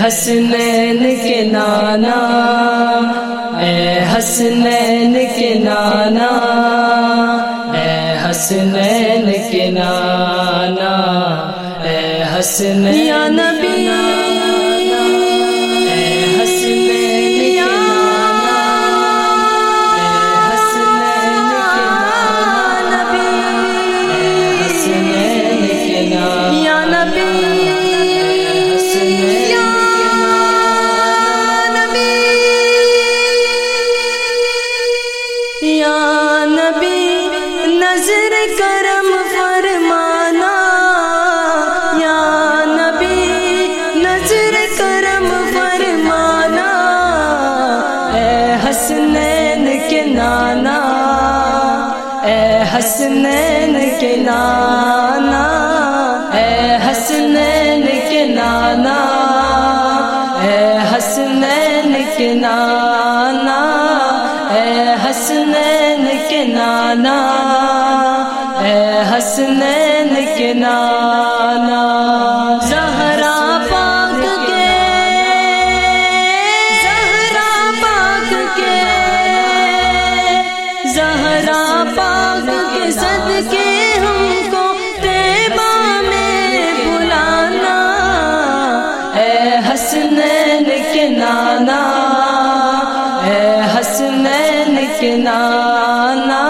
حسنین کے نانا، اے حسنین کے نانا، اے حسنین کے نانا، اے حسنین یا نبی حسنین کے نانا، اے حسنین کے نانا، اے حسنین کے نانا، اے حسنین کے نانا، اے حسنین کے نانا۔ نانا کے نانا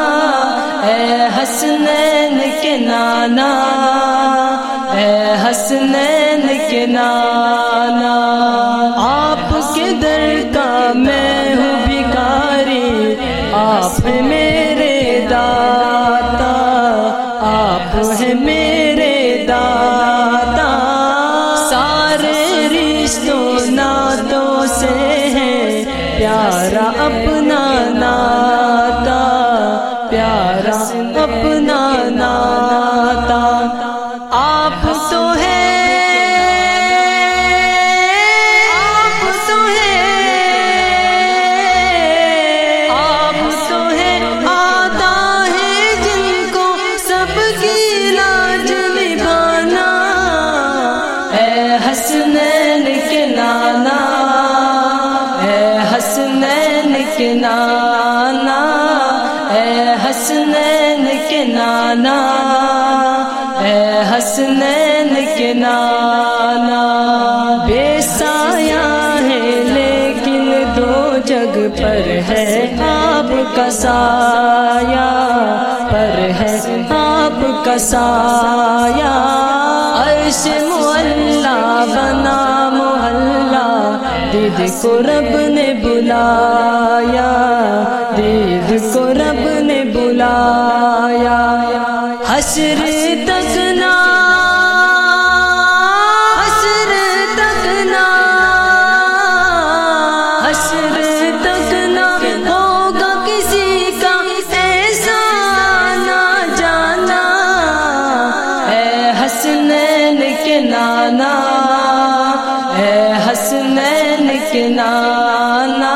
اے حسنین کے نانا اے حسنین کے نانا۔ اپنا ناتا، آپ تو ہے آپ تو ہے آپ تو ہے آتا ہے جن کو سب کی لاج نبھانا۔ اے حسنین کے نانا حسنین کے نانا۔ حسنین کے نانا بے سایہ ہے لیکن دو جگ پر ہے آپ کا سایہ، پر ہے آپ کا سایہ۔ عرش مولا بنا محلہ، دید کو رب نے بلایا، دید کو رب نے بلایا۔ حشر تک حسنین کے نانا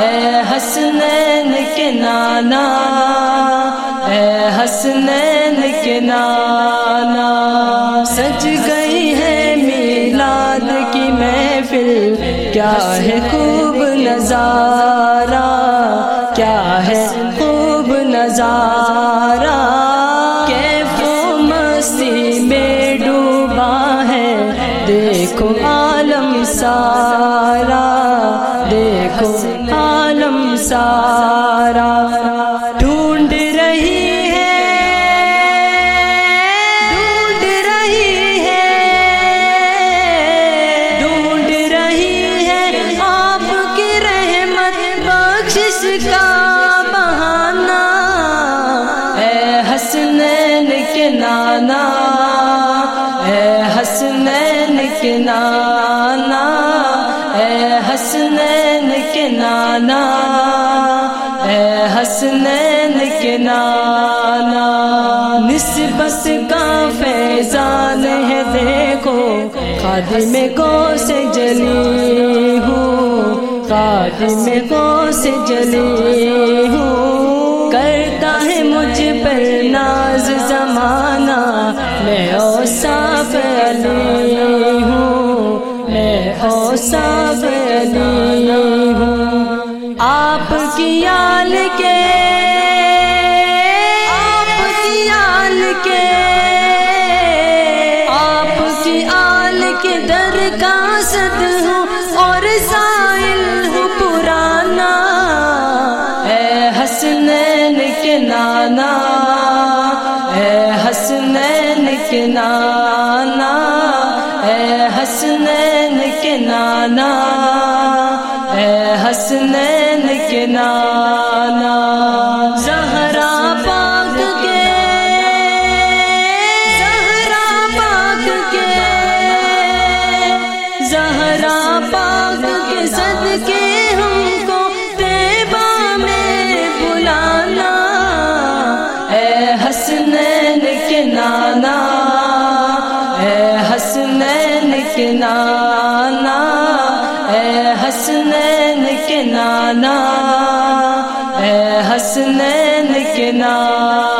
اے حسنین کے نانا اے حسنین کے نانا۔ سج گئی ہے میلاد کی محفل، کیا ہے خوب نظارہ، کیا ہے خوب نظارہ۔ سارا، دیکھو عالم سارا، ڈھونڈ رہی ہے۔ ڈھونڈ رہی ہے۔ ڈھونڈ رہی ہے۔ آپ کی رحمت بخشش کا بہانا اے حسنین کے نانا اے حسنین کے نانا نانا، اے حسنین کے نانا نسبت کا فیضان ہے دیکھو خادم کو سے جلی ہوں خادم کو سے جلی آپ کی آل کے آپ کی آل کے آپ کی آل کے در کا صد ہوں اور سائل ہوں پرانا اے حسنین کے نانا اے حسنین کے نانا اے حسنین کے نانا اے حسنین کے نانا۔ زہرا پاک کے زہرا پاک کے زہرا پاک کے صدقے ہم کو تیبہ میں بلانا۔ اے حسنین کے نانا۔ اے حسنین کے نانا۔ اے حسنین نانا اے حسنین کے نانا